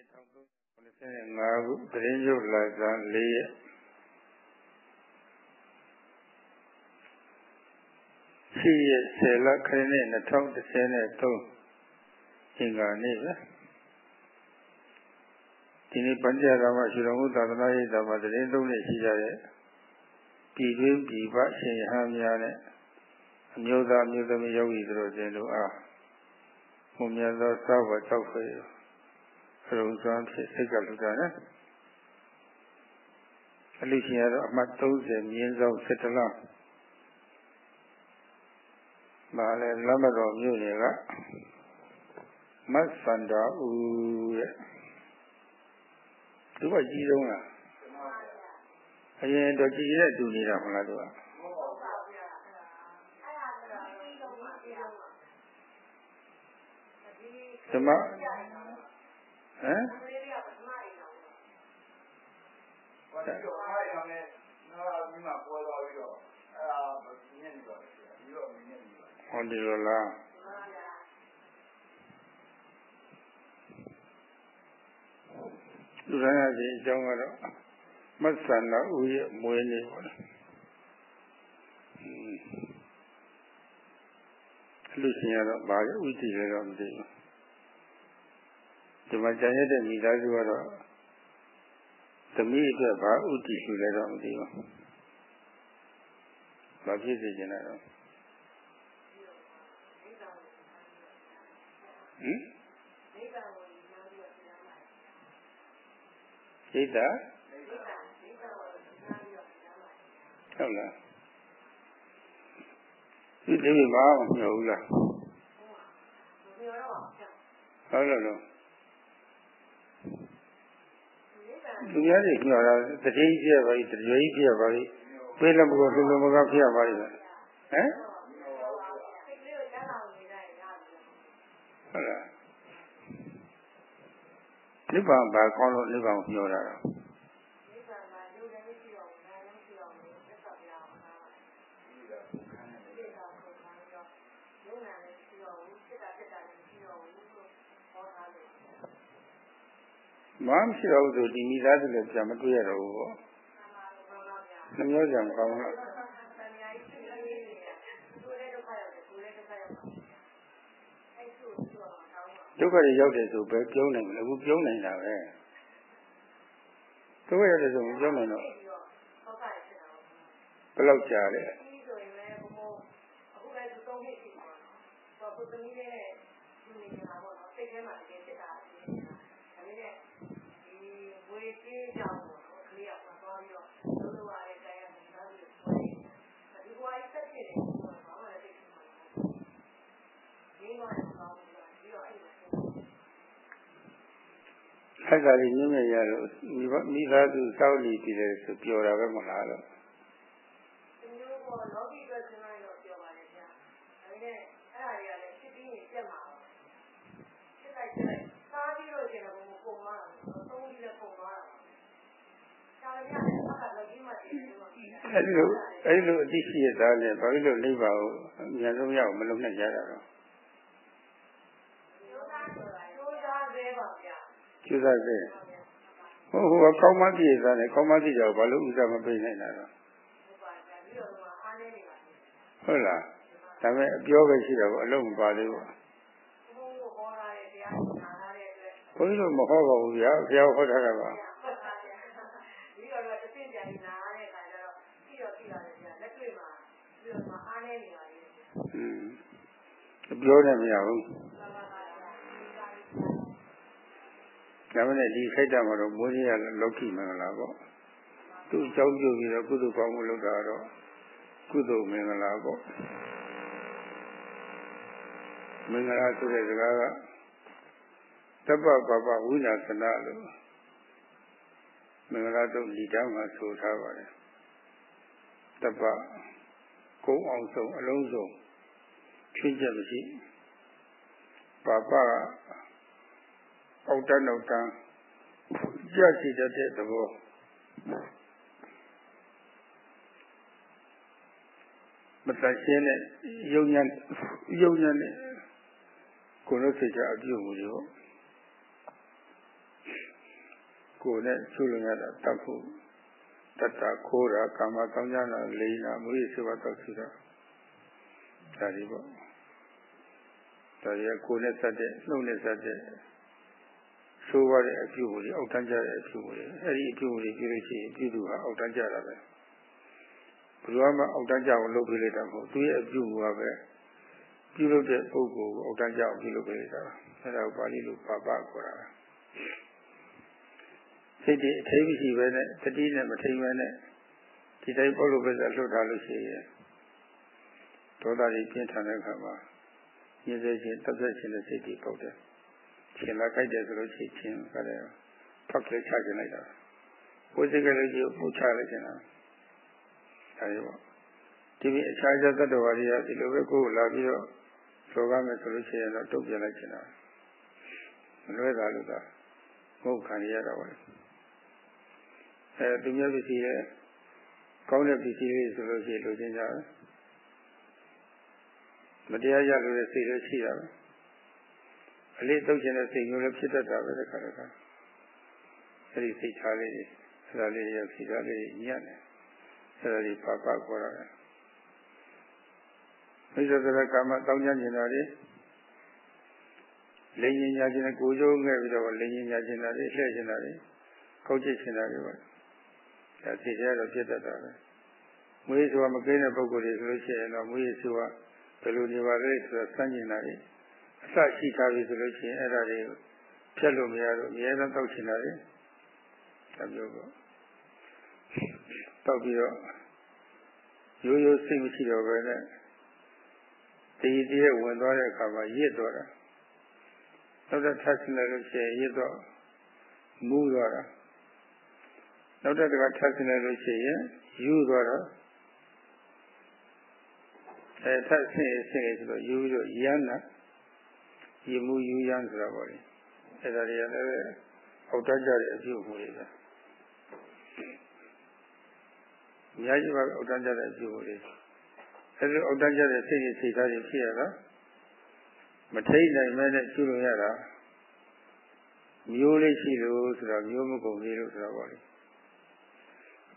နှစ်1395ခုသတင်းရုပ်လာစာ4ရက်ရှိရ10လခရစ်နှစ်2013အင်္ဂါနေ့ပဲဒီနေ့ပัญจရာမရှင်တော်မူသာသနာ့ရေးတာမှာသတင်းသုံးနေရှိကြတဲ့ပြည်တွင်းပြည်ပရှင်ဟန်းများနဲ့အမျိုးသားမျိုးသမီးယောဂီတို့တင်တို့အားဘုံမြတ်သောသာဝတ္တောက်ဖွယ် ရုံစွမ်းဖြစ်စိတ်ကလူတာနဲ့အလိရှင်ကတော့အမှတ်30မြင်းဆောင်17လမာလဲလမ်းမတော်မြို့နယ်ကမတ်စန္ဒာဦးရဲ့သူကကြီးဆုံးလားအရင်တော့ကြည်ရဲ့တူနေတာမလားသူကဓမ္မ ဟမ်ဘာလို့တော့အားရမယ်နော်ဒီမှာပေါ်လာပြီးတော့အဲ့ဒါမြင်နေပါလေပြီးတော့မြင်နေပါဟောဒီလိုလားလူတိုင်းအချင်းအကြောင်းကတော့မဆန္ဒဥရဲ့မွေးနေ့ပါလေလူရှင်ကတော့ဘာလဲဥတည်လဲတော့မသိဘူး ဒီမှာကြံရတဲ့မိသားစုကတော့သမီးအတွက်ဘာဥတည်ရှိလဲတော့မသိဘူးဘာဖြစ်စေချင်လဲတော့ဟင်စိတ်တာဟုတ်လားဒီဒီမှာမမျှော်ဘူးလားဟုတ်လားလို့ သူများတွေညောတာတတိပြရပါလိတရွေးပြရပါလိပေးလည်းမကောသူလည်းမကောဖြစ်ရပါလိဟမ်ဟုတ်လားနိဗ္ဗာန်ဘာကောင်းလို့နိဗ္ဗာန်ကိုညောတာတော့ ဘာမှမရှိတော့ဘူးဆိုဒီမိသားစုလည်းပြန်မတွေ့ရတော့ဘူးပေါ့နှမျိုးကြံကောင်းလားဒုက္ခတွေရောက်တယ်ဆိုပဲပြုံးနိုင်မလဲအခုပြုံးနိုင်တာပဲဒုက္ခရောက်တယ်ဆိုမပြုံးနိုင်တော့ဘယ်လောက်ကြာလဲအခုလည်းသုံးနှစ်ရှိပါတော့ကိုသမီးနဲ့ဒီနေတာပေါ့နော်စိတ်ထဲမှာတကယ်ဖြစ်တာ ကြေးကြောင့်ပေါ့ကလေးကသွားပြီးတော့လုံးလုံးရတဲ့တိုင်းရတဲ့သားတွေဆွဲဒီဘဝကြီးတက်ဖြစ်တယ်ဆိုတော့ဘာမှလည်းသိချင်မှာမဟုတ်ဘူး။ဒီမှာတော့ပြီးတော့အဲ့ဒီခက်ကလေးညမြရလို့မိသားစုစောက်လီပြီးတယ်ဆိုပြောတာပဲမလားလို့ဒီလိုပေါ့လောကီအတွက်စဉ်းစားတော့ပြောပါလေဗျာဒါပေမဲ့အဲ့ဒါတွေကလည်းဖြစ်ပြီးရင်ပြတ်မှာဖြစ်လိုက်ဖြစ်လိုက်စားပြီးတော့ကျင်တော့ဘုံပုံသွားတာသုံးပြီးလည်းပုံသွားတာ အဲဒီလိုအဲဒီလိုအသိရှိရသားနဲ့ဘာလို့လိမ့်ပါဦးအများဆုံးရအောင်မလုပ်နိုင်ကြတာတော့ကျူးစားစေဟုတ်ဟိုကောင်းမသိရသားနဲ့ကောင်းမသိကြဘာလို့ဥစ္စာမပိနိုင်တာတော့ဟုတ်လားဒါပေမဲ့အပြောပဲရှိတာပေါ့အလုံးမပါသေးဘူးဘုန်းကြီးတို့မဟောပါဘူးဗျာဘုရားဟောထားတာပါ ပြောနေမရဘူးဒါမှလည်းဒီခိုက်တာမှာတော့မိုးကြီးရလောက်ခိမင်္ဂလာပေါ့သူ့အကြောင်းပြုပြီးတော့ကုသိုလ်ကောင်းမှုလုပ်တာတော့ကုသိုလ်မင်္ဂလာပေါ့မင်္ဂလာဆိုတဲ့စကားကတပ္ပပပဝိနာသနာလို့မင်္ဂလာတော့ဒီတောင်းမှာဆိုထားပါတယ်တပ္ပကုန်းအောင်ဆုံးအလုံးစုံ ချွင်းချက်မရှိပါပကအောက်တန်းနောက်တန်းကြက်စီတတ်တဲ့သဘောမတန်ရှင်းတဲ့ယုံညာယုံညာနဲ့ကိုယ်လို့စိတ်ချအပြုတ်မှုတွေပေါ့ကိုယ်နဲ့ကျူးလွန်ရတာတတ်ဖို့တတ်တာခိုးတာကာမကောင်းကြတာလိမ့်တာမွေးဆွတ်တော့ရှိတာဒါဒီပေါ့ ဒါရီကိုယ်နဲ့စတဲ့နှုတ်နဲ့စတဲ့ဆိုးရတဲ့အပြုအမူတွေအောက်တန်းကြတဲ့အပြုအမူတွေအဲ့ဒီအပြုအမူတွေပြုလို့ရှိရင်ပြုသူဟာအောက်တန်းကြတာပဲဘယ်လိုမှအောက်တန်းကြအောင်လုပ်ပေးလိုက်တာမဟုတ်သူရဲ့အပြုအမူကပဲပြုလုပ်တဲ့ပုဂ္ဂိုလ်ကိုအောက်တန်းကြအောင်ပြုလုပ်ပေးလိုက်တာအဲ့ဒါကိုပါဠိလိုပါပခေါ်တာစိတ်တွေအထိပ်မရှိပဲနဲ့တတိနဲ့မထိန်ပဲနဲ့ဒီတိုင်းပုဂ္ဂိုလ်ပဲလှုပ်ထားလို့ရှိရင်ဒေါသတွေပြင်းထန်တဲ့အခါမှာ ရင်းစေခြင်းတပ်သက်ခြင်းတဲ့စိတ်တွေပေါက်တယ်ရှင်လာကြိုက်တယ်ဆိုလို့ရှိချင်းကလည်းဖတ်ကလေးချခြင်းလိုက်တာဘုစိတ်ကလေးကြီးကိုချလိုက်ခြင်းလားအဲဒီပေါ့ဒီပြီးအခြားခြားသတ္တဝါတွေကဒီလိုပဲကိုယ်လာပြီးတော့ဆိုကားမယ်ဆိုလို့ရှိရင်တော့တုတ်ပြလိုက်ခြင်းလားမလွဲတာလို့ကမဟုတ်ခံရတော့ဘူးအဲသူမျိုးပစ္စည်းရဲ့ကောင်းတဲ့ပစ္စည်းလေးဆိုလို့ရှိရင်လိုချင်ကြတယ် မတရားရလို့စိတ်လည်းရှိတာပဲအလေးတုတ်ခြင်းတဲ့စိတ်မျိုးလည်းဖြစ်တတ်တာပဲတခါတခါအဲဒီစိတ်ထားလေးတွေအဲဒါလေးတွေဖြစ်တာလေးညံ့တယ်အဲဒါတွေပါပါခေါ်တာပဲမိစ္ဆာသရကာမတောင်းကြနေတာတွေလိန်ရင်ညာခြင်းနဲ့ကိုယ်ကျိုးငဲ့ပြီးတော့လိန်ရင်ညာခြင်းတာတွေလှည့်ခြင်းတာတွေကောက်ကျစ်ခြင်းတာတွေပါဒါသိကြတော့ဖြစ်တတ်တာပဲမွေးဆိုတာမကိန်းတဲ့ပုဂ္ဂိုလ်တွေဆိုလို့ရှိရင်တော့မွေးဆိုတာ ဘယ်လိုနေပါလဲဆိုတော့စမ်းကျင်တာတွေအစရှိထားပြီဆိုလို့ရှိရင်အဲ့ဒါတွေဖြတ်လို့မရတော့အများဆုံးတောက်ချင်တာတွေဒါမျိုးပေါ့တောက်ပြီးတော့ရိုးရိုးစိတ်မရှိတော့ဘဲနဲ့တည်တည်ဝင်သွားတဲ့အခါမှာရစ်သွားတာနောက်တော့ထပ်ဆင်းလိုက်လို့ရှိရင်ရစ်တော့မူးသွားတာနောက်တစ်ခါထပ်ဆင်းလိုက်လို့ရှိရင်ယူသွားတာ အဲထပ်ဆင်းဆင်းဆိုတော့ယူပြီးတော့ရမ်းတာရမှုယူရမ်းဆိုတာပေါ့လေအဲဒါတွေကလည်းအောက်တတ်ကြတဲ့အပြုအမူတွေပဲအများကြီးပါအောက်တတ်ကြတဲ့အပြုအမူတွေအဲဒီအောက်တတ်ကြတဲ့စိတ်ရစိတ်သားတွေဖြစ်ရတာမထိတ်နိုင်မဲနဲ့ကျူလို့ရတာမျိုးလေးရှိလို့ဆိုတော့မျိုးမကုန်သေးလို့ဆိုတော့ပေါ့လေ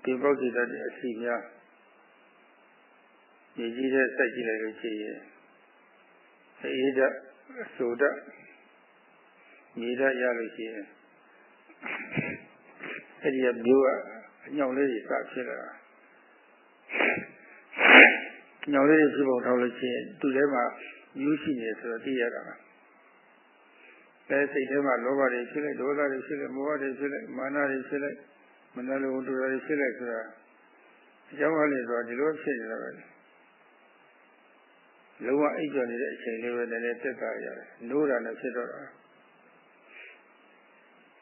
ဒီပုဂ္ဂိတတဲ့အစီများ ညီကြီးတဲ့ဆက်ကြည့်လိုက်လို့ရှိရင်အေးဓာတ်ဆိုဓာတ်မြေဓာတ်ရလို့ရှိရင်အဲ့ဒီမျိုးကအညောင်လေးတွေစဖြစ်လာတာညောင်လေးတွေဖြစ်ပုံထောက်လို့ရှိရင်သူ့ထဲမှာမျိုးရှိနေဆိုတော့သိရတာပါအဲစိတ်ထဲမှာလောဘတွေဖြစ်လိုက်ဒေါသတွေဖြစ်လိုက်မောဟတွေဖြစ်လိုက်မာနတွေဖြစ်လိုက်မနှလုံးတူတွေဖြစ်လိုက်ဆိုတာအကြောင်းအလေးဆိုတော့ဒီလိုဖြစ်နေတာပဲ လုံးဝအိပ်ကျော်နေတဲ့အချိန်လေးပဲနည်းနည်းတက်တာရတယ်နိုးတာနဲ့ဖြစ်တော့တာ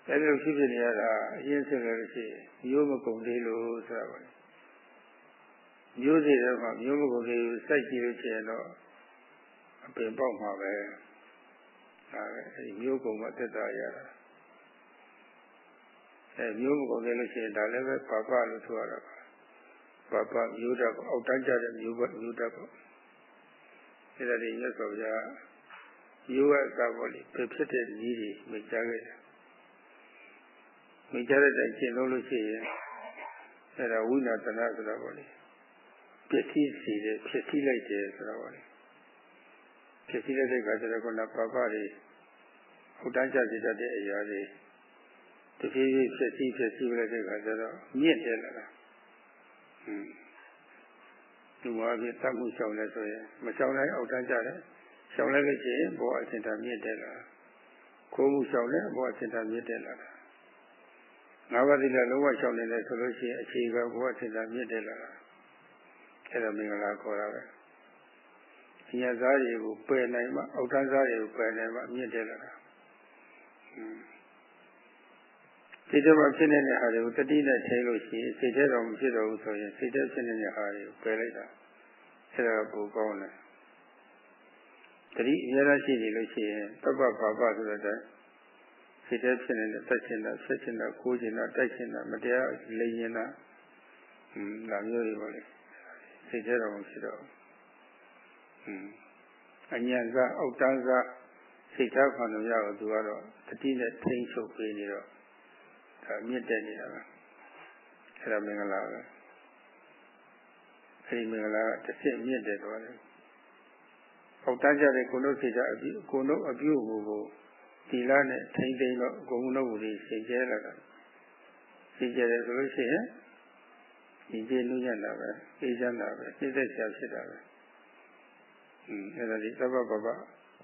အဲဒီလိုဖြစ်ဖြစ်နေရတာအရင်ဆက်လို့ရှိရင်မျိုးမကုန်သေးလို့ဆိုတာပါမျိုးစီတွေမှာမျိုးမကုန်သေးဘူးစိုက်ကြည့်လို့ရှိရင်တော့အပင်ပေါက်မှာပဲဒါပဲအဲဒီမျိုးကုန်မှတက်တာရတာအဲမျိုးမကုန်သေးလို့ရှိရင်ဒါလည်းပဲပါပလို့ဆိုရတာပါပါမျိုးတတ်အောက်တန်းကြတဲ့မျိုးပဲမျိုးတတ်ပေါ့ အဲဒါတွေမြတ်စွာဘုရားရိုးရတာပေါ့လေဖြစ်ဖြစ်တဲ့နည်းတွေမိကြခဲ့တယ်မိကြတဲ့တိုင်ရှင်းလို့လို့ရှိရင်အဲဒါဝိနာတနာဆိုတာပေါ့လေပြည့်စည်စီတယ်ဖြစ်စည်းလိုက်တယ်ဆိုတာပေါ့လေဖြစ်စည်းလိုက်တဲ့အခါကျတော့ခုနပါပတွေဟိုတန်းချစေတတ်တဲ့အရာတွေတဖြည်းဖြည်းဖြစ်စည်းဖြစ်စည်းလိုက်တဲ့အခါကျတော့မြင့်တယ်လားဟွန်း ဒီမှာပြတတ်မှုရှောင်လဲဆိုရင်မရှောင်နိုင်အောက်တန်းကြတယ်ရှောင်လိုက်လို့ရှိရင်ဘောအစင်တာမြင့်တယ်လားခိုးမှုရှောင်လဲဘောအစင်တာမြင့်တယ်လားငါးပါးသီလလုံးဝရှောင်နေတယ်ဆိုလို့ရှိရင်အခြေခံဘောအစင်တာမြင့်တယ်လားအဲ့ဒါမင်္ဂလာခေါ်တာပဲညစားတွေကိုပယ်နိုင်မှအောက်တန်းစားတွေကိုပယ်နိုင်မှမြင့်တယ်လား စိတ်ထဲမှာဖြစ်နေတဲ့ဟာတွေကိုတတိနဲ့ထိလို့ရှိရင်စိတ်ထဲတော့မဖြစ်တော့ဘူးဆိုရင်စိတ်ထဲဖြစ်နေတဲ့ဟာတွေကိုပယ်လိုက်တာအဲဒါပိုကောင်းတယ်တတိအများကြီးရှိနေလို့ရှိရင်တပ္ပဘာပဆိုတဲ့စိတ်ထဲဖြစ်နေတဲ့တက်ချင်တာဆက်ချင်တာကိုးချင်တာတိုက်ချင်တာမတရားလိမ်ရင်တာဟွန်းဒါမျိုးတွေပါလေစိတ်ထဲတော့မဖြစ်တော့ဟွန်းအညာကအောက်တန်းကစိတ်ထားခံလို့ရတော့သူကတော့တတိနဲ့ထိန်းချုပ်ပေးနေတော့ ဒါမြင့်တက်နေတာပဲအဲ့ဒါမင်္ဂလာပဲအဲ့ဒီမင်္ဂလာကတစ်စစ်မြင့်တက်သွားတယ်ပေါက်တန်းကြတဲ့ကိုယ်တို့စိတ်ကအပြုကိုယ်တို့အပြုကိုကိုဒီလနဲ့ထိမ့်သိမ့်တော့ဂုံလုံးကိုစိတ်ကျဲလာတာစိတ်ကျဲတယ်ဆိုလို့ရှိရင်ဒီကျေနုညံ့တာပဲအေးချမ်းတာပဲစိတ်သက်သာဖြစ်တာပဲอืมအဲ့ဒါဒီသဘောပပ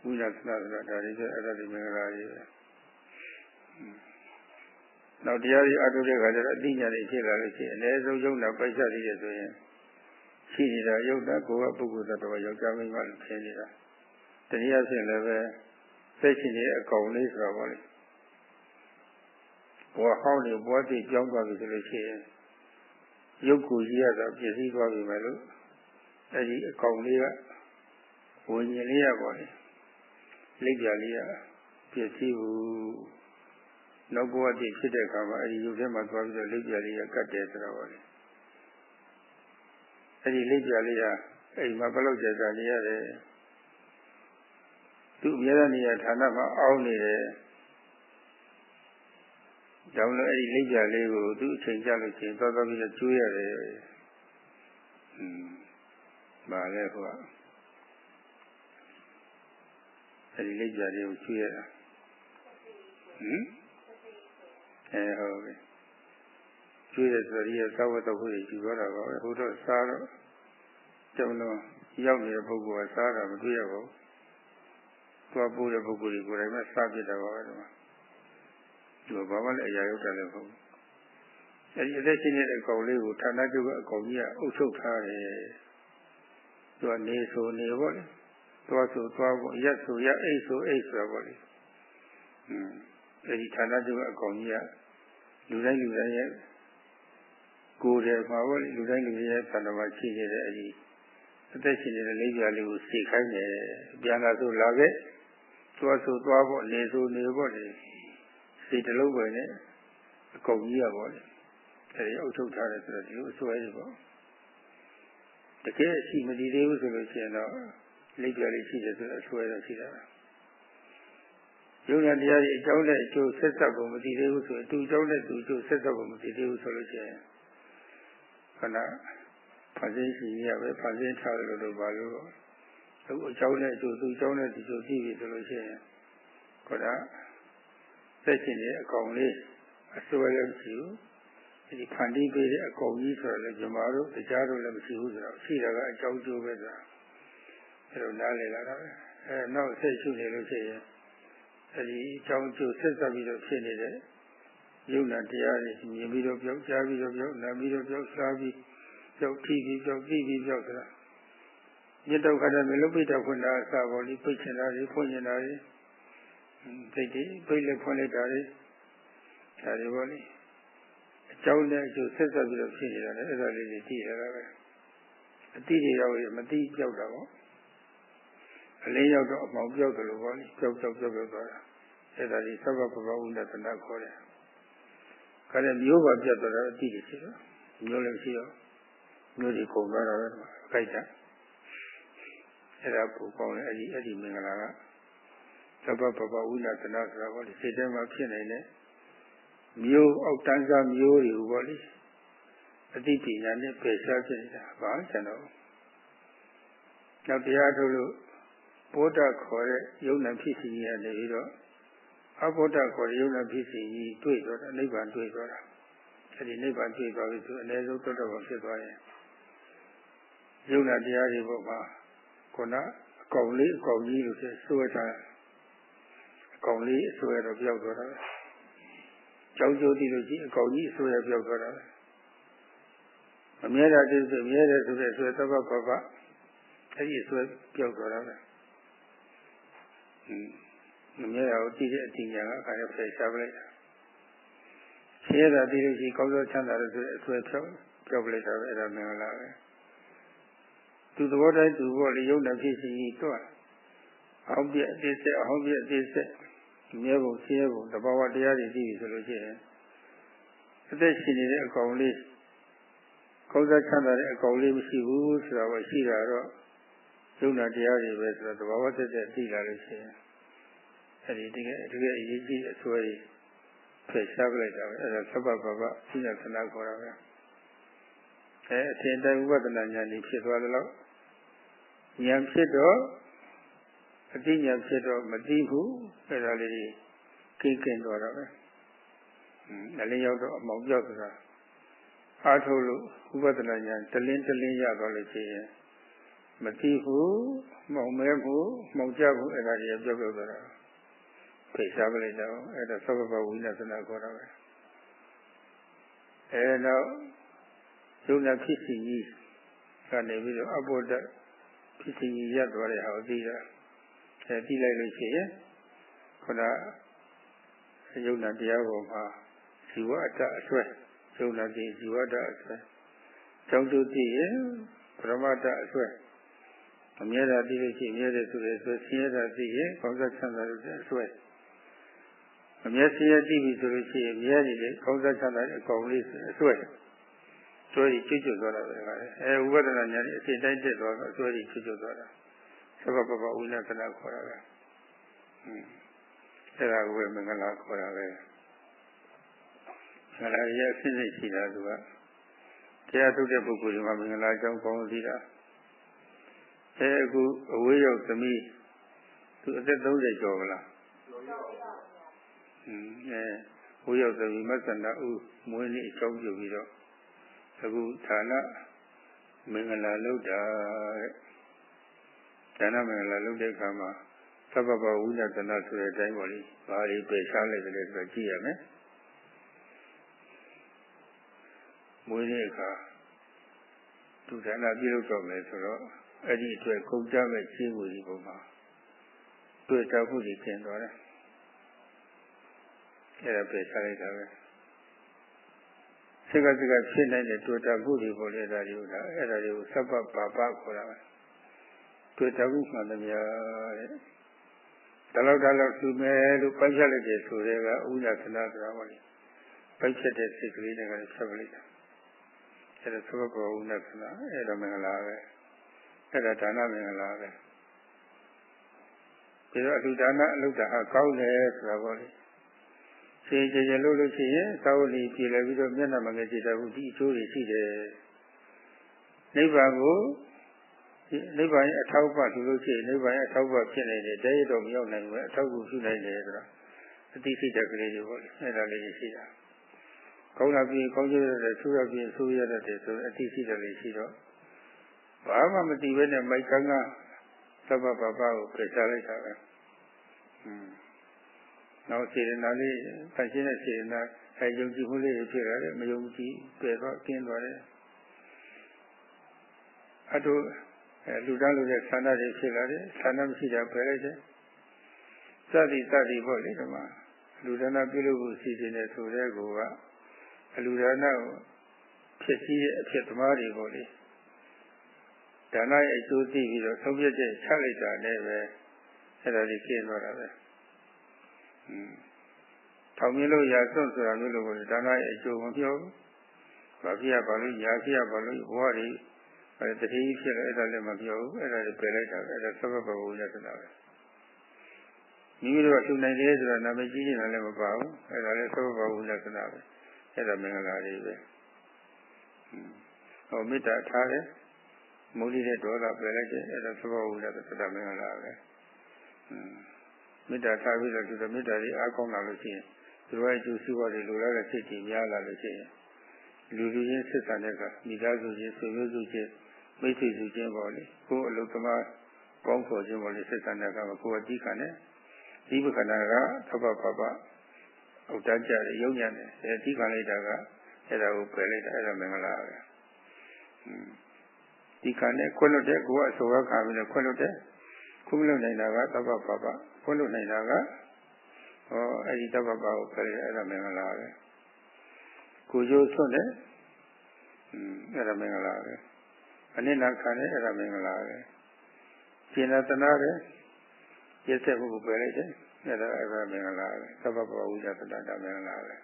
ဝိညာသနာဆိုတာဒါတွေကျအဲ့ဒါဒီမင်္ဂလာကြီးပဲ နောက်တရားကြီးအထုတဲ့ခါကျတော့အသိဉာဏ်တွေဖြစ်လာလို့ရှိရင်အ ਨੇ ဆုံးယုံနာပိုက်ချက်သေးတယ်ဆိုရင်ရှိနေတာယုတ်တာကိုယ်ကပုဂ္ဂိုလ်သတ္တဝါယောက်ျားမိန်းမလို့ဖြစ်နေတာတနည်းအားဖြင့်လည်းပဲသိရှိနေတဲ့အကောင်လေးဆိုတော့ဗောလေဘဝဟောင်းနေဘဝတည်ကြောင်းသွားပြီဆိုလို့ရှိရင်ရုပ်ကိုကြီးရတာပြည့်စည်သွားပြီမယ်လို့အဲဒီအကောင်လေးကဝิญဉ်လေးရပါလေလိပ်ပြလေးရပြည့်စည်ဘူး နောက်ဘဝတည်ဖြစ်တဲ့အခါမှာအဲဒီရုပ်ထဲမှာသွားပြီးတော့လိပ်ပြလေးရကတ်တယ်ဆိုတော့ဗောလေအဲဒီလိပ်ပြလေးရအိမ်မှာဘယ်လောက်ကြာကြာနေရတယ်သူအများနေရဌာနမှာအောင်းနေတယ်ကြောင့်လည်းအဲ့ဒီလိပ်ပြလေးကိုသူအချိန်ကြလို့ရှိရင်သွားသွားပြီးတော့ကျွေးရတယ်อืมပါလေဟိုကအဲ့ဒီလိပ်ပြလေးကိုကျွေးရတာဟမ် အဲဟုတ်ပြီကျွေးတယ်ဆိုတော့ဒီသဝတ္တခုတွေယူသွားတာပါပဲဟိုတော့စားတော့ကျောင်းတော့ရောက်နေတဲ့ပုဂ္ဂိုလ်ကစားတာမတွေ့ရပါဘူးသွားပို့တဲ့ပုဂ္ဂိုလ်တွေကိုယ်တိုင်မှစားပြတာပါပဲဒီမှာသူကဘာမှလည်းအရာရောက်တယ်လည်းမဟုတ်ဘူးအဲဒီအသက်ရှင်နေတဲ့အကောင်လေးကိုဌာနချုပ်ကအကောင်ကြီးကအုပ်ချုပ်ထားတယ်သူကနေဆိုနေပေါ့လေသွားဆိုသွားပေါ့ရက်ဆိုရက်အိတ်ဆိုအိတ်ဆိုပေါ့လေอืม အဲဒီဌာနချုပ်ကအကောင်ကြီးကလူတိုင်းလူတိုင်းရဲ့ကိုယ်တယ်မှာပေါ့လေလူတိုင်းလူတိုင်းရဲ့သံတော်မှာရှိနေတဲ့အဲဒီအသက်ရှင်နေတဲ့လေးပြားလေးကိုစိတ်ခိုင်းတယ်ပြန်လာဆိုလာခဲ့သွားဆိုသွားပေါ့နေဆိုနေပေါ့လေစိတ်တလုံးပဲနဲ့အကုန်ကြီးရပေါ့လေအဲဒီအုပ်ထုတ်ထားတယ်ဆိုတော့ဒီလိုအစွဲတွေပေါ့တကယ်ရှိမတည်သေးဘူးဆိုလို့ရှိရင်တော့လိပ်ပြလေးရှိတယ်ဆိုတော့အစွဲတော့ရှိတာ ယုံနာတရားကြီးအကြောင်းနဲ့အကျိုးဆက်ဆက်ဖို့မတည်သေးဘူးဆိုရင်သူအကြောင်းနဲ့သူအကျိုးဆက်ဆက်ဖို့မတည်သေးဘူးဆိုလို့ရှိရင်ခဏဖန်ဆင်းရှိရပဲဖန်ဆင်းထားတယ်လို့ပါလို့သူအကြောင်းနဲ့အကျိုးသူအကြောင်းနဲ့ဒီလိုကြည့်ပြီဆိုလို့ရှိရင်ခဏသက်ရှင်နေအကောင်လေးအစွဲလည်းမရှိဘူးဒီဖန်တီးပေးတဲ့အကောင်ကြီးဆိုတော့လေကျွန်တော်တို့တရားတို့လည်းမရှိဘူးဆိုတော့ရှိတာကအကြောင်းကျိုးပဲဆိုတာအဲလိုနားလည်လာတာပဲအဲနောက်ဆက်ရှုနေလို့ရှိရင် အဲဒီအကြောင်းကျိုးဆက်ဆက်ပြီးတော့ဖြစ်နေတဲ့ယုံနာတရားတွေမြင်ပြီးတော့ပြောက်ကြားပြီးတော့ပြောက်နားပြီးတော့ပြောက်စားပြီးပြောက်ထိပြီးပြောက်သိပြီးပြောက်ဆိုတာမြတ်တော့ခါတဲ့မလုပိတ္တခွင့်တာအစာပေါ်လေးပိတ်ချင်တာတွေဖွင့်ချင်တာတွေစိတ်တွေပိတ်လက်ဖွင့်လိုက်တာတွေဒါတွေပေါ့လေအကြောင်းနဲ့အကျိုးဆက်ဆက်ပြီးတော့ဖြစ်နေတာလေအဲ့ဒါလေးတွေသိရတာပဲအတိတွေရောက်ရင်မတိပြောက်တာပေါ့ အလင်းရောက်တော့အမောင်ပြောက်တယ်လို့ပေါ့လေပြောက်ပြောက်ပြောက်ပြောက်သွားတာအဲ့ဒါကြီးသဗ္ဗပပဝုဏ္ဏတနာခေါ်တယ်ခါတဲ့မျိုးပါပြတ်သွားတာအတိတွေရှိတော့မျိုးလည်းရှိတော့မျိုးတွေကုန်သွားတာပဲအခိုက်တာအဲ့ဒါပူပေါင်းတယ်အဲ့ဒီအဲ့ဒီမင်္ဂလာကသဗ္ဗပပဝိနာသနာဆိုတာပေါ့လေစိတ်ထဲမှာဖြစ်နေတဲ့မျိုးအောက်တန်းစားမျိုးတွေပေါ့လေအတိပညာနဲ့ပယ်ရှားဖြစ်နေတာဘာကျွန်တော်နောက်တရားထုတ်လို့ ဘုဒ္ဓခေါ်တဲ့ယုံနာဖြစ်စီကြီးကနေပြီးတော့အဘုဒ္ဓခေါ်တဲ့ယုံနာဖြစ်စီကြီးတွေ့တော့နိဗ္ဗာန်တွေ့တော့တာအဲဒီနိဗ္ဗာန်တွေ့သွားပြီဆိုအနည်းဆုံးတော်တော်ဖြစ်သွားရင်ယုံနာတရားတွေပေါ်မှာခုနအကောင်လေးအကောင်ကြီးလို့ဆိုဆွဲထားအကောင်လေးအဆွဲတော့ပြောက်သွားတာကြောင်းကျိုးတည်လို့ရှိအကောင်ကြီးအဆွဲပြောက်သွားတာအမြဲတမ်းတည်းဆိုအမြဲတည်းဆိုတဲ့ဆွဲသဘောပပအဲ့ဒီဆွဲပြောက်သွားတာပဲဟင်း မမြဲတာကိုတည်တဲ့အတင်ညာကအခါရဖယ်ရှားပလိုက်တာဆင်းရဲတာတည်လို့ရှိကောင်းသောချမ်းသာလို့ဆိုတဲ့အဆွဲပြောက်ပြောက်ပလိုက်တာပဲအဲ့ဒါမင်္ဂလာပဲသူသဘောတိုင်းသူဘောလေယုံတဲ့ဖြစ်စီတွတ်အောင်ပြအသေးစိတ်အောင်ပြအသေးစိတ်မြဲပုံဆင်းရဲပုံတဘာဝတရားတွေသိပြီဆိုလို့ရှိရင်အသက်ရှင်နေတဲ့အကောင်လေးကောင်းစားချမ်းသာတဲ့အကောင်လေးမရှိဘူးဆိုတာပဲရှိတာတော့ ယုံနာတရားတွေပဲဆိုတော့တဘာဝတက်တက်သိလာလို့ရှိရင်အဲဒီတကယ်တကယ်အရေးကြီးအစွဲကြီးဖယ်ရှားပလိုက်တာပဲအဲ့ဒါသဗ္ဗပပဝိညာသနာခေါ်တာပဲအဲအထင်တိုင်းဥပဒနာဉာဏ်ကြီးဖြစ်သွားတယ်လို့ဉာဏ်ဖြစ်တော့အတိဉာဏ်ဖြစ်တော့မသိဘူးအဲ့ဒါလေးကိကင်သွားတာပဲอืมလည်းရောက်တော့အမောင်ပြောက်ဆိုတာအားထုတ်လို့ဥပဒနာဉာဏ်တလင်းတလင်းရသွားလို့ရှိရင် မသိဘူးမောင်မဲဘူးမောင်ကြဘူးအဲ့ဒါကြီးပြောက်ပြောက်သွားတာဖိတ်ရှားပလိုက်တော့အဲ့ဒါသဗ္ဗဗဝိနသနာခေါ်တာပဲအဲတော့ယုံနာဖြစ်စီကြီးကနေပြီးတော့အဘောဓဖြစ်စီကြီးရပ်သွားတဲ့ဟာကိုသိတာအဲသိလိုက်လို့ရှိရင်ခုနယုံနာတရားပေါ်မှာဇီဝအတ္တအဆွဲယုံနာတိဇီဝတ္တအဆွဲကျောင်းသူသိရင်ပရမတ္တအဆွဲ အမြဲတမ်းသိလို့ရှိရင်အမြဲတည်းဆိုရယ်ဆိုဆင်းရဲတာသိရင်ကောင်းစားချမ်းသာလို့အဆွဲအမျက်စရကြည့်ပြီဆိုလို့ရှိရင်မြဲနေလေကောင်းစားချမ်းသာတဲ့အကောင်လေးအဆွဲဆွဲကြီးချွတ်ချွတ်သွားတာပဲအဲဥပဒနာညာအစစ်တိုင်းတက်သွားတော့ဆွဲကြီးချွတ်ချွတ်သွားတာသဘပပဝိနသနာခေါ်တာပဲอืมအဲ့ဒါကိုမင်္ဂလာခေါ်တာပဲမင်္ဂလာရဲ့အစစ်စစ်ရှိတာသူကတရားထုတ်တဲ့ပုဂ္ဂိုလ်ဒီမှာမင်္ဂလာအကြောင်းကောင်းသိတာ အဲအခုအဝေးရောက်သမီးသူအသက်30ကျော်ပါလားอืมအဲဝေးရောက်သမီးမဆန္ဒဥမွေးနေ့အကြောင်းပြုပြီးတော့အခုဌာနမင်္ဂလာလုပ်တာတဲ့ဌာနမင်္ဂလာလုပ်တဲ့အခါမှာသဗ္ဗဗဝိညတနာဆိုတဲ့အတိုင်းပေါ့လေဘာတွေပယ်ရှားလိုက်တယ်ဆိုတော့ကြည့်ရမယ်မွေးနေ့အခါသူဌာနပြုလုပ်တော့မယ်ဆိုတော့ အဲ့ဒီအတွက်ကုန်ကြမဲ့ခြေဝူဒီပုံမှာတွေ့တောက်မှုတွေကျင်သွားတယ်အဲ့ဒါပယ်ရှားလိုက်တာပဲစိတ်ကစိတ်ကဖြစ်နိုင်တဲ့တွေ့တာမှုတွေပေါ်လေဒါတွေကိုဒါအဲ့ဒါတွေကိုစပ္ပပါပခေါ်တာပဲတွေ့တာမှုမှန်တယ်များတဲ့တလောက်တလောက်သူမယ်လို့ပိုက်ချက်လိုက်တယ်ဆိုတဲ့ကဥညာသနာဆိုတာဟောလေပိုက်ချက်တဲ့စိတ်ကလေးတွေကလည်းဆက်ပလိုက်တာအဲ့ဒါသဘဘောဥညာသနာအဲ့ဒါမင်္ဂလာပဲ အဲ့ဒါဒါနမင်္ဂလာပဲပြီးတော့အလူဒါနအလုဒါအကောင်းတယ်ဆိုတာဟောလေစေကြကြလို့လို့ရှိရင်သာဝတိပြည်လည်းပြီးတော့မျက်နှာမငယ်ကြည့်တဲ့ဘူးဒီအကျိုးတွေရှိတယ်နိဗ္ဗာန်ကိုနိဗ္ဗာန်ရဲ့အထောက်အပံ့ဆိုလို့ရှိရင်နိဗ္ဗာန်ရဲ့အထောက်အပံ့ဖြစ်နေတယ်တည်းရတော့မရောက်နိုင်ဘူးအထောက်အကူပြုနိုင်တယ်ဆိုတာအတိစိတ်တက်ကလေးတွေပေါ့လေအဲ့ဒါလေးရှိတာကောင်းတာပြီးကောင်းကျိုးရတယ်ဆူရပြီးဆူရရတယ်ဆိုအတိစိတ်တက်လေးရှိတော့ ဘာမှမသိဘဲနဲ့မိုက်ကန်းကသဗ္ဗပပကိုပြချလိုက်တာပဲอืมနောက်စေရနာလေးဖန်ရှင်းတဲ့စေရနာအဲယုံကြည်မှုလေးဖြစ်လာတယ်မယုံကြည်ပြတော့ကျင်းသွားတယ်အတူလူတန်းလူတဲ့ဆန္ဒတွေဖြစ်လာတယ်ဆန္ဒမရှိတာပယ်လိုက်တယ်စသည်စသည်ပေါ့လေဒီမှာလူဒါနပြုလုပ်ဖို့စီစဉ်နေဆိုတဲ့ကောကအလူဒါနကိုဖြစ်စည်းတဲ့အဖြစ်သမားတွေပေါ့လေ ဒါနရဲ့အကျိုးသိပြီးတော့ဆုံးဖြတ်ချက်ချလိုက်တာနဲ့ပဲအဲ့ဒါကြီးကျင်းသွားတာပဲထောင်မြလို့ရာစွန့်ဆိုတာမျိုးလို့ပေါ့ဒါနရဲ့အကျိုးမပြောဘူး။ဘာဖြစ်ရပါလို့ရာဖြစ်ရပါလို့ဘဝတွေအဲတတိဖြစ်လို့အဲ့ဒါလည်းမပြောဘူးအဲ့ဒါလည်းပယ်လိုက်တာပဲအဲ့ဒါသဘဘဝလက္ခဏာပဲမိမိတို့ကသူနိုင်တယ်ဆိုတာနာမည်ကြီးနေတာလည်းမပါဘူးအဲ့ဒါလည်းသဘဘဝလက္ခဏာပဲအဲ့ဒါမင်္ဂလာလေးပဲဟောမေတ္တာထားတယ် မုလိတဲ့ဒေါသပယ်လိုက်တယ်အဲ့ဒါသဘဝလက္ခဏာမင်္ဂလာပဲမေတ္တာထားပြီးတော့ဒီမေတ္တာလေးအားကောင်းလာလို့ရှိရင်သူတို့ရဲ့ကျိုးစီးပွားတွေလိုလားတဲ့စိတ်ကြီးများလာလို့ရှိရင်လူလူချင်းဆက်ဆံတဲ့ကမိသားစုချင်းဆွေမျိုးစုချင်းမိတ်ဆွေစုချင်းပေါ့လေကိုယ်အလုပ်သမားကောင်းဆိုခြင်းပေါ့လေဆက်ဆံတဲ့ကကိုယ်အတိခံတယ်ဒီပက္ခဏာကသဘပပဥဒ္ဒကြရရုံညာတယ်အဲဒီခံလိုက်တာကအဲ့ဒါကိုပယ်လိုက်တာအဲ့ဒါမင်္ဂလာပဲ ဒီကံနဲ့ခွင့်လွတ်တဲ့ကိုယ်ကအစောကခံပြီးတော့ခွင့်လွတ်တဲ့ခွင့်လွတ်နိုင်တာကသဘောပါပါခွင့်လွတ်နိုင်တာကဟောအဲဒီသဘောပါကိုပြောရဲအဲ့ဒါမင်္ဂလာပဲကိုကျိုးဆွတ်တယ်အဲ့ဒါမင်္ဂလာပဲအနိနာခံတယ်အဲ့ဒါမင်္ဂလာပဲကျေနတနာတယ်ရစ်သက်မှုကိုပယ်လိုက်တယ်အဲ့ဒါအဲ့ဒါမင်္ဂလာပဲသဘောပါဝိဇ္ဇတတာမင်္ဂလာပဲ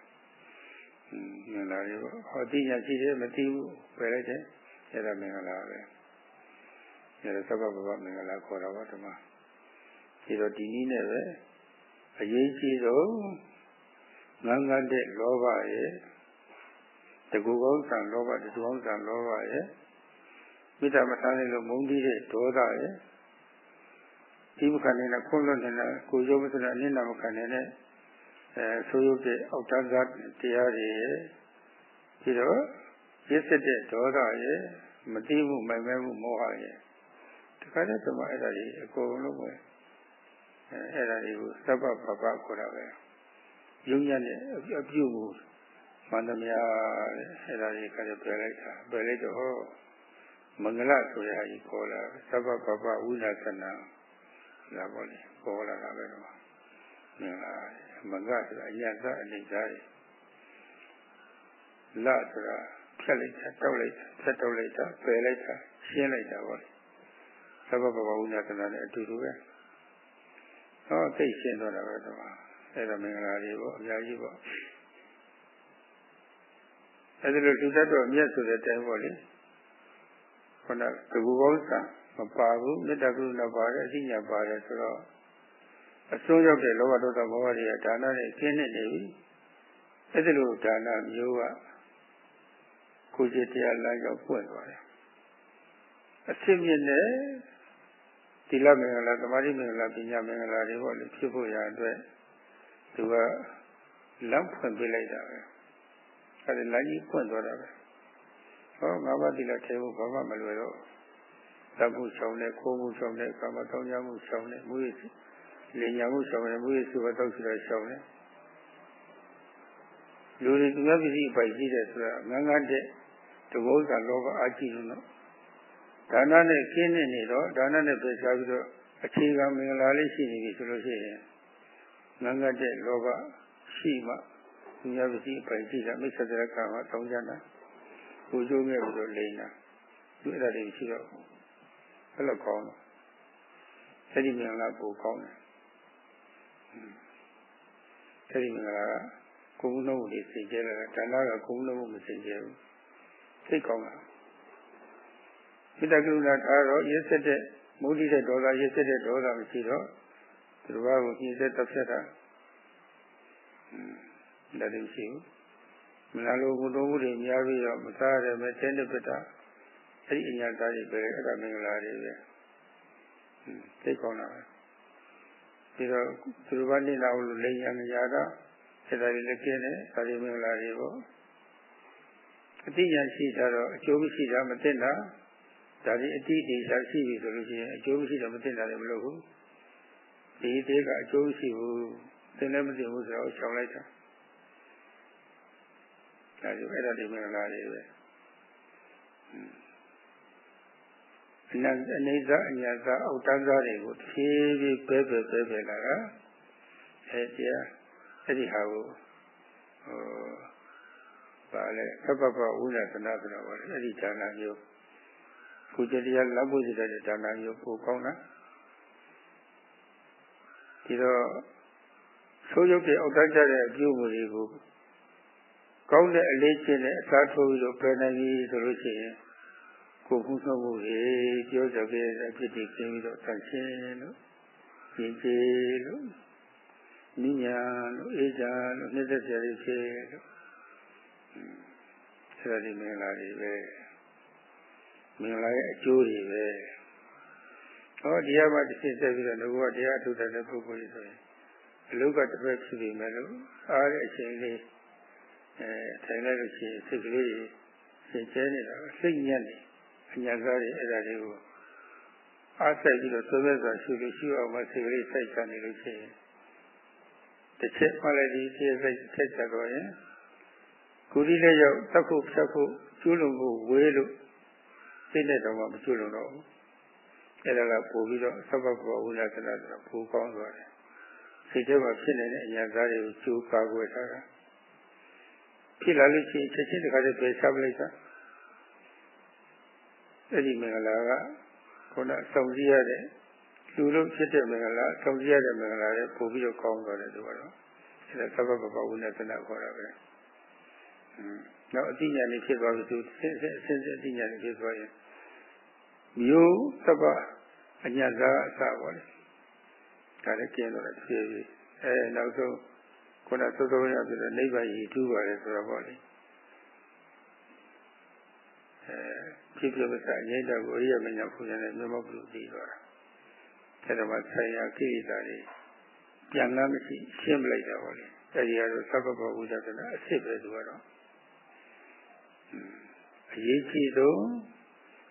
မင်္ဂလာတွေဟောတိညာရှိတယ်မသိဘူးပယ်လိုက်တယ် အဲ့ဒါမင်္ဂလာပဲအဲ့ဒါသဗ္ဗဘဝမင်္ဂလာခေါ်တာပါဓမ္မဒီတော့ဒီနည်းနဲ့ပဲအရေးကြီးဆုံးငန်းငန်းတဲ့လောဘရဲ့တကူကောင်းဆံလောဘတကူကောင်းဆံလောဘရဲ့မိတ္တမထားနိုင်လို့မုန်းတီးတဲ့ဒေါသရဲ့ဒီမခံနေတဲ့ခွန်းလွတ်နေတဲ့ကိုရုပ်မစတဲ့အနစ်နာမခံနေတဲ့အဲဆိုရုပ်တဲ့အောက်တန်းစားတရားတွေရဲ့ပြီးတော့ရစ်စစ်တဲ့ဒေါသရဲ့ မတိမှုမိုင်မဲမှုမောဟရဲ့တခါတည်းဆိုမှအဲ့ဒါကြီးအကုန်လုံးပဲအဲအဲ့ဒါတွေကိုသဗ္ဗပပခေါ်တာပဲယုံညံ့တဲ့အပြုမှုမှန်သမျှတဲ့အဲ့ဒါကြီးခါကျပယ်လိုက်တာပယ်လိုက်တော့မင်္ဂလာဆိုရာကြီးခေါ်လာသဗ္ဗပပဝိနာသနာလာပါလေခေါ်လာတာပဲတော့မင်္ဂလာမင်္ဂလာဆိုတာအညာသအနေသားတွေလဆိုတာ ဖြတ်လိုက်တာတောက်လိုက်တာဖြတ်တောက်လိုက်တာပယ်လိုက်တာရှင်းလိုက်တာပါလေသဗ္ဗပပဝိနာသနာနဲ့အတူတူပဲဟောသိရှင်းတော့တာပဲတော့အဲ့ဒါမင်္ဂလာတွေပေါ့အများကြီးပေါ့အဲ့ဒါလိုသူတတ်တော့မြတ်ဆိုတဲ့တိုင်ပေါ့လေခုနတကူကောင်းစာမပါဘူးမေတ္တာကရုဏာပါတယ်အသိဉာဏ်ပါတယ်ဆိုတော့အစိုးရောက်တဲ့လောဘဒေါသမောဟတွေကဒါနနဲ့ကျင်းနေနေပြီအဲ့ဒါလိုဒါနမျိုးက ကိုယ်ကျတရားလမ်းကြောင်းပွင့်သွားတယ်အစစ်မြင့်နဲ့သီလမင်္ဂလာသမာဓိမင်္ဂလာပညာမင်္ဂလာတွေပေါ့လေဖြစ်ဖို့ရအတွက်သူကလမ်းဖွင့်ပေးလိုက်တာပဲအဲဒီလမ်းကြီးဖွင့်သွားတာပဲဟောငါးပါးသီလထဲဖို့ဘာမှမလွယ်တော့သတ်မှုဆောင်တဲ့ခိုးမှုဆောင်တဲ့ကာမတောင်းကြမှုဆောင်တဲ့မူရည်လင်ညာမှုဆောင်တဲ့မူရည်စုဘတောက်ရှိတဲ့ဆောင်တဲ့လူတွေသူများပစ္စည်းပိုက်ရှိတယ်ဆိုတာငန်းငန်းတဲ့ တဘောကလောဘအာကြည့်လို့နော်ဒါနနဲ့ကျင်းနေနေတော့ဒါနနဲ့ပြေချပြီးတော့အခြေခံမင်္ဂလာလေးရှိနေပြီဆိုလို့ရှိရင်ငန်းငန်းတဲ့လောဘရှိမှသူများပစ္စည်းပိုက်ရှိတာမိစ္ဆာတရကမှာတောင်းကြတာကိုကျိုးမြဲပြီးတော့လိန်တာသူအဲ့ဒါတွေရှိတော့အဲ့လိုကောင်းတယ်အဲ့ဒီမင်္ဂလာကိုကောင်းတယ်အဲ့ဒီမင်္ဂလာကကုန်းလုံးကိုသိကျဲလာတာဒါနကကုန်းလုံးကိုမသိကျဲဘူး သိကောင်းတာစိတ္တကရုဏာထားတော့ရစ်စစ်တဲ့မုဒိတဲ့ဒေါသရစ်စစ်တဲ့ဒေါသမရှိတော့သူတို့ဘာကိုညှိစေတပ်ဖြတ်တာဒါလည်းရှိဘူးမနာလိုကုသိုလ်မှုတွေများပြီးတော့မစားရမယ်တင်းတစ်ပတာအဲ့ဒီအညာသားတွေပဲအဲ့ဒါမင်္ဂလာတွေပဲသိကောင်းတာပဲပြီးတော့သူတို့ဘာနေလာလို့လိန်ရမရတော့စိတ်ဓာတ်တွေလည်းကျင်းတယ်ဒါတွေမင်္ဂလာတွေပေါ့ အတိညာရှိတာတော့အကျိုးမရှိတာမသိတာဒါဒီအတိတေရှာရှိပြီဆိုလို့ရှိရင်အကျိုးမရှိတာမသိတာလည်းမလုပ်ဘူးဒီတေကအကျိုးရှိဘူးသင်လည်းမသိဘူးဆိုတော့ရှောင်လိုက်တာဒါကြောင့်အဲ့ဒါဒီမင်္ဂလာတွေပဲအနအနေစာအညာစာအောက်တန်းစားတွေကိုဖြည်းဖြည်းပဲပဲပဲပဲလာတာအဲ့ဒီအဲ့ဒီဟာကိုဟို ပါလေသဗ္ဗပဝိရသနာဆိုတာပါလေအဲ့ဒီဒါနမျိုးကိုကြတရားလက်ဖို့စီတဲ့ဒါနမျိုးပိုကောင်းတာဒီတော့ဆိုးရုပ်တွေအောက်တန်းကြတဲ့အပြုအမူတွေကိုကောင်းတဲ့အလေးချင်းနဲ့အစားထိုးပြီးတော့ပြန်နိုင်ပြီဆိုလို့ရှိရင်ကိုယ်မှုနှုတ်မှုတွေပြောကြခဲ့တဲ့အဖြစ်တွေကျင်းပြီးတော့ဆန့်ရှင်းလို့ရှင်းကျေလို့နိညာလို့အေးချလို့နှိမ့်သက်ကြရဖြစ်လို့ ဆရာဒီမင်္ဂလာတွေပဲမင်္ဂလာရဲ့အကျိုးတွေပဲဟောတရားမှတစ်စစ်ဆက်ပြီးတော့ငါကတရားထုတ်တဲ့ပုဂ္ဂိုလ်ကြီးဆိုရင်အလုကတစ်ဖက်ဖြစ်ပြီမဲ့လို့အားတဲ့အချိန်လေးအဲထိုင်လိုက်လို့ရှိရင်စိတ်ကလေးရှင်းကျဲနေတာစိတ်ညက်နေအညာကားတွေအဲ့ဒါတွေကိုအားဆိုင်ပြီးတော့သွေးမဲ့စွာရှုလို့ရှုအောင်မစိတ်ကလေးစိုက်ချနေလို့ရှိရင်တစ်ချက်မှလည်းဒီစိတ်စိတ်ဆက်ချတော့ရင် ကိုယ်ဒီလည်းရောက်တက်ဖို့ဖြတ်ဖို့ကျွလွန်ဖို့ဝေးလို့စိတ်နဲ့တော့မှမကျွလွန်တော့ဘူးအဲ့ဒါကပို့ပြီးတော့သဗ္ဗဘောဝိလာသနာဆိုတာပိုကောင်းသွားတယ်စိတ်ထဲမှာဖြစ်နေတဲ့အညာကားတွေကိုကျိုးကာကွယ်ထားတာဖြစ်လာလို့ရှိရင်ချက်ချင်းတခါတည်းပြေချပလိုက်တာအဲ့ဒီမင်္ဂလာကခုနစုံစည်းရတဲ့လူလို့ဖြစ်တဲ့မင်္ဂလာစုံစည်းရတဲ့မင်္ဂလာတွေပို့ပြီးတော့ကောင်းသွားတယ်သူကတော့အဲ့ဒါသဗ္ဗပပဝိနသနာခေါ်တာပဲอืม နောက်အတိညာနေဖြစ်သွားပြီသူဆင်းဆင်းဆင်းအတိညာနေဖြစ်သွားရင်မျိုးသဗ္ဗအညာသာအစပါလေဒါလည်းကျင်းတော့တယ်ဖြည်းဖြည်းအဲနောက်ဆုံးခုနသုသောရဆိုတော့နိဗ္ဗာန်ရည်ထူးပါလေဆိုတော့ပေါ့လေအဲဖြစ်ဖြစ်မစားငြိမ့်တော့ကိုအရိယမညာဖူးနေတဲ့မြတ်မောပုသိသွားတာအဲ့ဒါမှဆိုင်ရာကိရိတာတွေပြန်လာမရှိရှင်းပလိုက်တာပေါ့လေအဲဒီကတော့သဗ္ဗဗဝုဒ္ဒနာအစ်စ်ပဲသူကတော့ အရေးကြီးဆုံး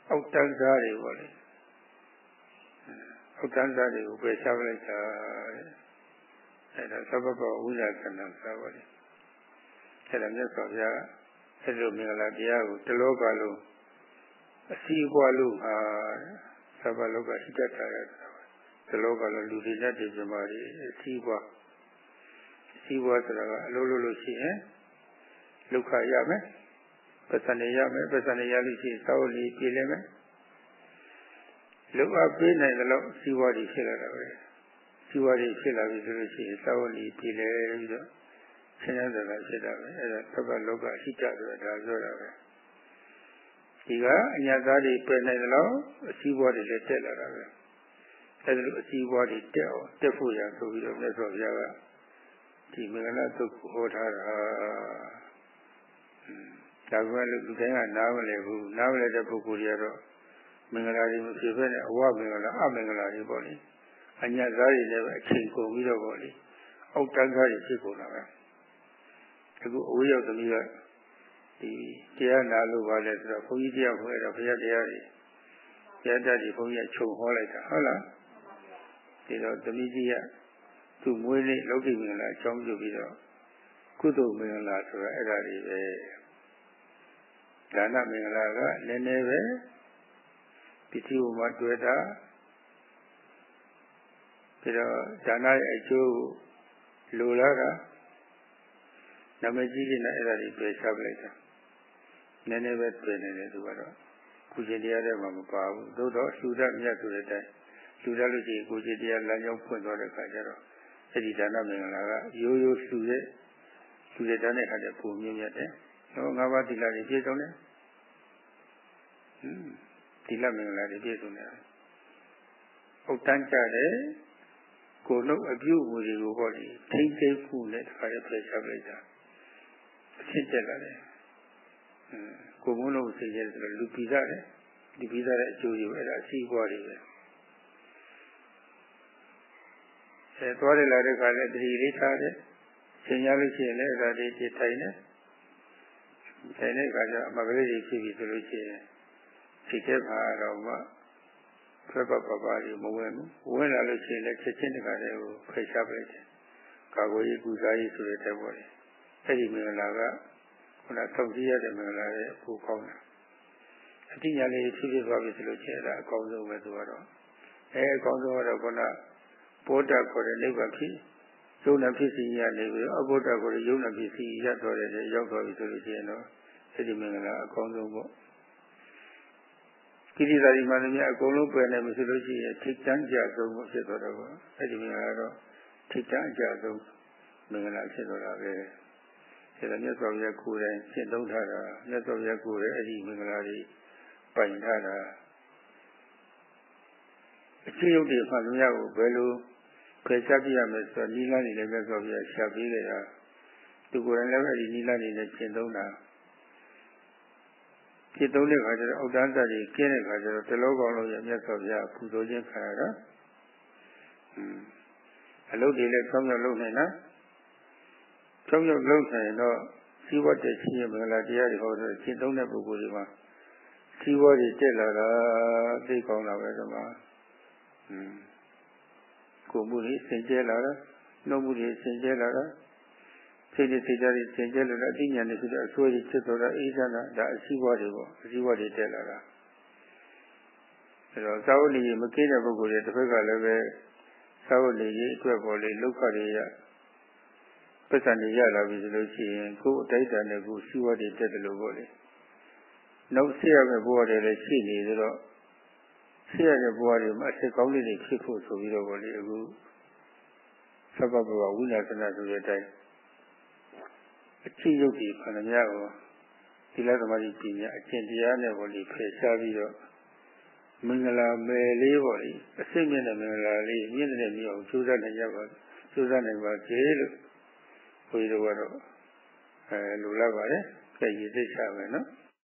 အောက်တန်းစားတွေပေါ့လေအောက်တန်းစားတွေကိုပယ်ရှားလိုက်တာအဲဒါသဗ္ဗဗဝုဒ္ဒနာစားပါလေအဲဒါမြတ်စွာဘုရားအဲလိုမင်္ဂလာတရားကိုတလောကလုံးအစီအပွားလို့ဟာသဗ္ဗလောကဟိတတာရတလောကလုံးလူတွေနဲ့ဒီပြမာတွေအစီအပွားအစီအပွားဆိုတာကအလိုလိုလို့ရှိရင်ဒုက္ခရမယ် ပစ္စနေရမယ်ပစ္စနေရလို့ရှိရင်သောက်လီပြည်လဲမယ်လူအပ်ပေးနိုင်တယ်လို့စီဝါဒီဖြစ်လာတာပဲစီဝါဒီဖြစ်လာပြီဆိုလို့ရှိရင်သောက်လီပြည်လဲပြီးတော့ဆင်းရဲတယ်ဖြစ်တာပဲအဲဒါသဗ္ဗလောကဟိတဆိုတာဒါပြောတာပဲဒီကအညာသားတွေပယ်နိုင်တယ်လို့အစီးပွားတွေလည်းတက်လာတာပဲအဲဒါလိုအစီးပွားတွေတက်အောင်တက်ဖို့ရဆိုပြီးတော့မြတ်စွာဘုရားကဒီမင်္ဂလာသုတ်ကိုဟောထားတာ ဒါကလည်းလူတိုင်းကနားမလည်ဘူးနားမလည်တဲ့ပုဂ္ဂိုလ်တွေကတော့မင်္ဂလာတွေမဖြစ်ဘဲနဲ့အဝမင်္ဂလာအမင်္ဂလာတွေပေါ့လေအညာသားတွေလည်းပဲအချိန်ကုန်ပြီးတော့ပေါ့လေအောက်တန်းသားတွေဖြစ်ကုန်တာပဲအခုအဝေးရောက်သမီးကဒီတရားနာလို့ပါလဲဆိုတော့ဘုန်းကြီးတရားဟောရတော့ဘုရားတရားတွေတရားတတ်တွေဘုန်းကြီးကခြုံဟောလိုက်တာဟုတ်လားဒီတော့သမီးကြီးကသူ့မွေးနေ့လောကီမင်္ဂလာအကြောင်းပြုပြီးတော့ကုသိုလ်မင်္ဂလာဆိုတာအဲ့ဒါတွေပဲ ဒါနမင်္ဂလာကနည်းနည်းပဲပစ္စည်းဥမှာတွေ့တာပြီးတော့ဒါနရဲ့အကျိုးလိုလားတာနာမည်ကြီးကြီးနဲ့အဲ့ဒါတွေတွေ့ချပလိုက်တာနည်းနည်းပဲတွေ့နေတယ်သူကတော့ကုရှင်တရားထဲမှာမပါဘူးသို့တော့လူဒမြတ်ဆိုတဲ့အတိုင်းလူဒလို့ရှိရင်ကုရှင်တရားလမ်းကြောင်းဖွင့်သွားတဲ့အခါကျတော့အဲ့ဒီဒါနမင်္ဂလာကရိုးရိုးစုရဲ့လူတွေတန်းတဲ့ခါကျပုံမြင့်မြတ်တယ် ဟောငါးပါးသီလတွေပြည့်စုံတယ်ဟင်းသီလမင်္ဂလာတွေပြည့်စုံတယ်ဟုတ်တန်းကြတယ်ကိုယ်လုံးအပြုအမူတွေကိုဟောဒီထိမ့်သိမ့်မှုနဲ့တခါရပြေချပလိုက်တာအဖြစ်တက်လာတယ်ကိုယ်မုန်းလို့စိတ်ရဲဆိုတော့လူပြီးသားတယ်လူပြီးသားတဲ့အကျိုးတွေအဲ့ဒါအစီအပွားတွေပဲအဲသွားရလာတဲ့ခါလည်းတတိလေးထားတယ်သင်ရလို့ရှိရင်လည်းအဲ့ဒါလေးကြည့်ထိုင်တယ် ထိုင်တဲ့အခါကျမကလေးတွေဖြစ်ပြီဆိုလို့ရှိရင်ဒီကဲပါတော့မှဖက်ပပပါကြီးမဝင်ဘူးဝင်လာလို့ရှိရင်လည်းချက်ချင်းတခါတည်းကိုဖိတ်ရှားပလိုက်တယ်ကာကွယ်ရေးကုစားရေးဆိုတဲ့တဲ့ပေါ်တယ်အဲ့ဒီမင်္ဂလာကခုနတောက်ကြည့်ရတဲ့မင်္ဂလာရဲ့အဖို့ကောင်းတာအတိညာလေးဖြစ်ဖြစ်သွားပြီဆိုလို့ရှိရင်အဲ့ဒါအကောင်းဆုံးပဲသူကတော့အဲအကောင်းဆုံးကတော့ခုနဘောဓခေါ်တဲ့နိဗ္ဗာန်ဖြစ် ယုံနာဖြစ်စီရနေပြီးအဘုဒ္ဓကိုယုံနာဖြစ်စီရတော်တယ်ရောက်တော်ပြီဆိုလို့ရှိရင်တော့အဲ့ဒီမင်္ဂလာအကောင်းဆုံးပေါ့ကိရိသာဒီမှလည်းအကုန်လုံးပယ်နိုင်မရှိလို့ရှိရင်ထိတ်တန်းကြဆုံးဖြစ်သွားတော့အဲ့ဒီမင်္ဂလာတော့ထိတ်တန်းကြဆုံးမင်္ဂလာဖြစ်သွားတာပဲဒါကမြတ်စွာဘုရားကိုယ်တိုင်ရှင်းသုံးထားတာမြတ်စွာဘုရားကိုယ်တိုင်အဲ့ဒီမင်္ဂလာတွေပိုင်ထားတာအချင်းရုပ်တွေမှလူများကိုဘယ်လို ဖယ်ရှားပြရမယ်ဆိုတော့နိလန်းနေလည်းမြတ်စွာဘုရားရှာပေးခဲ့တာသူကိုယ်တိုင်လည်းအဲ့ဒီနိလန်းနေနဲ့ရှင်းသုံးတာဖြစ်သုံးတဲ့ခါကျတော့အောက်တန်းစားကြီးကျင်းတဲ့ခါကျတော့တလောကောင်လုံးရဲ့မြတ်စွာဘုရားပူဇော်ခြင်းခံရတာအလုပ်တွေလည်းဆောင်းရလုပ်နိုင်တာဆောင်းရလုပ်နိုင်တော့စီဝတ်တဲ့ရှိရမင်္ဂလာတရားတွေဟောတဲ့ရှင်းသုံးတဲ့ပုဂ္ဂိုလ်တွေမှာစီဝတ်တွေတက်လာတာသိကောင်းတာပဲဒီမှာ ကိုယ်မှုတွေစင်ကြဲလာတာနှုတ်မှုတွေစင်ကြဲလာတာစိတ်တွေစိတ်ဓာတ်တွေသင်ကျဲလို့အသိဉာဏ်တွေဖြစ်တဲ့အစွဲကြီးဖြစ်တော့အေးချမ်းတာဒါအစည်းအဝါးတွေပေါ့အစည်းအဝါးတွေတက်လာတာအဲတော့သာဝတိမကိတဲ့ပုဂ္ဂိုလ်တွေတစ်ဖက်ကလည်းပဲသာဝတိရဲ့အတွက်ပေါ်လေလောက်ခတွေရပစ္စံတွေရလာပြီဆိုလို့ရှိရင်ကိုယ်အတိုက်တန်တဲ့ကိုစည်းဝါးတွေတက်တယ်လို့ပေါ့လေနောက်ဆက်ရမယ့်ဘဝတွေလည်းရှိနေသေးတော့ ဆက်ရတဲ့ဘဝတွေမှာအဆက်ကောင်းလေးတွေဖြစ်ဖို့ဆိုပြီးတော့ပေါ့လေအခုသဗ္ဗဘဝဝိနာသနာဆိုတဲ့အတိုင်းအချိယုတ်ဒီခန္ဓာများကိုသီလသမာဓိပညာအကျင့်တရားနဲ့ပေါ့လေဖယ်ရှားပြီးတော့မင်္ဂလာမယ်လေးပေါ့လေအစိမ့်မြင့်တဲ့မင်္ဂလာလေးမြင့်တဲ့မြေအောင်ကျိုးစားနိုင်ကြပါကျိုးစားနိုင်ပါစေလို့ဘဘုရားတို့ကတော့အဲလိုလာပါတယ်ကြည့်ရသိချမယ်နော်